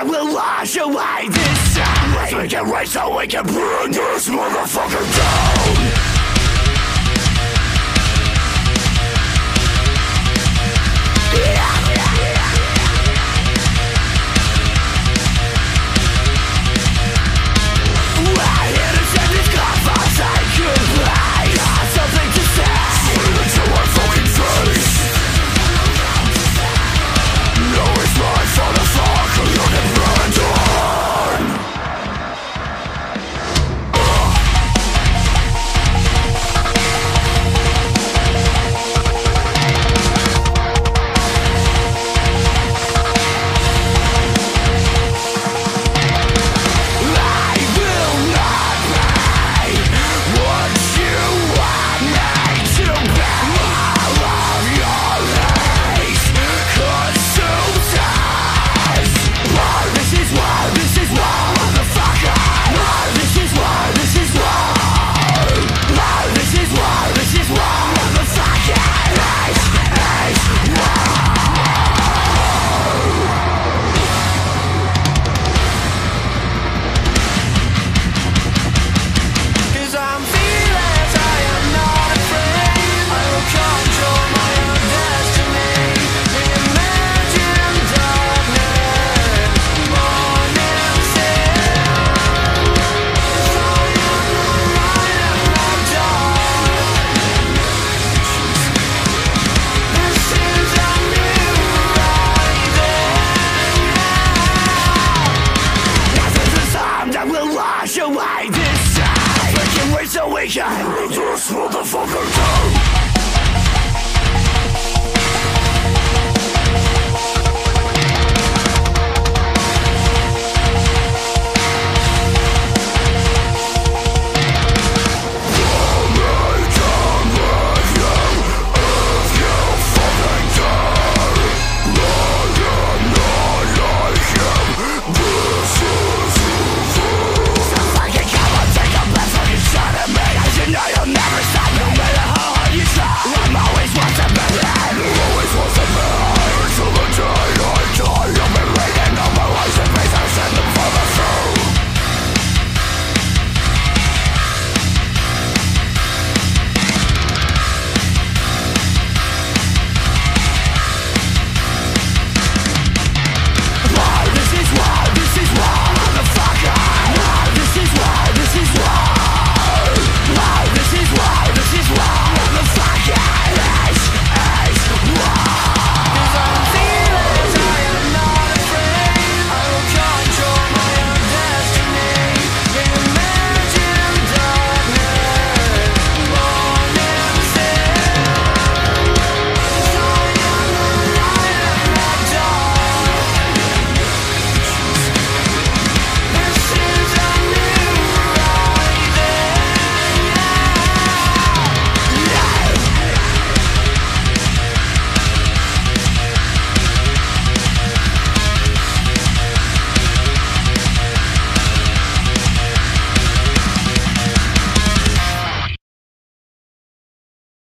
that will wash away this time. We can make so we can bring this motherfucker down. Can This motherfucker down